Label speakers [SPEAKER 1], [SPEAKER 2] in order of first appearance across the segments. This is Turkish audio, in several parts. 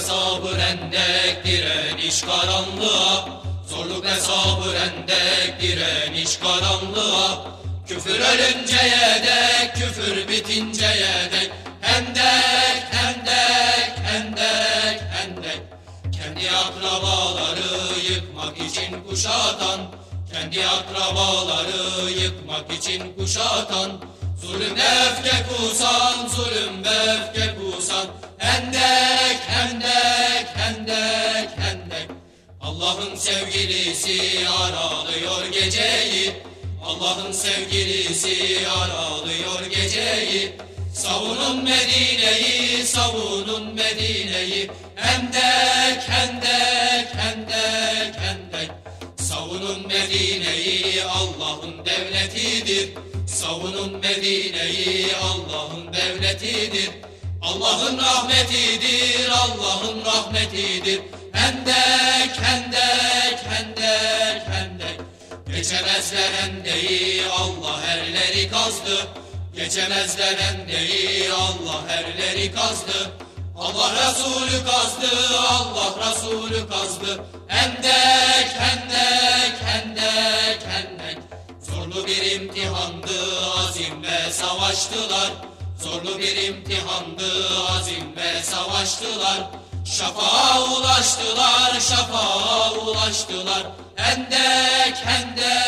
[SPEAKER 1] ve sabır endek direniş karanlığa. Zorluk ve sabır endek direniş karanlığa. Küfür ölünceye dek, küfür bitinceye dek. Hendek, hendek, hendek, hendek. Kendi akrabaları yıkmak için kuşatan. Kendi akrabaları yıkmak için kuşatan. Zulüm ve öfke kusan, Allah'ın sevgilisi aralıyor geceyi. Allah'ın sevgilisi aralıyor geceyi. Savunun Medine'yi, savunun Medine'yi. Hendek, hendek, hendek, hendek. Savunun Medine'yi Allah'ın devletidir. Savunun Medine'yi Allah'ın devletidir. Allah'ın rahmetidir, Allah'ın rahmetidir. Hendek, Geçemezler hendeyi Allah erleri kazdı. Geçemezler hendeyi Allah erleri kazdı. Allah Resulü kazdı Allah Resulü kazdı. Hendek hendek hendek hendek. Zorlu bir imtihandı azim ve savaştılar. Zorlu bir imtihandı azim ve savaştılar. Şafağa ulaştılar şafağa ulaştılar. Hendek hendek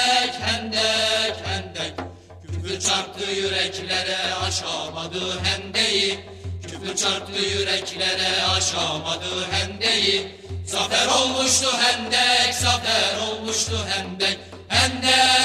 [SPEAKER 1] çarptı yüreklere aşamadı hendeyi. Küfür çarptı yüreklere aşamadı hendeyi. Zafer olmuştu hendek, zafer olmuştu hendek. Hendek,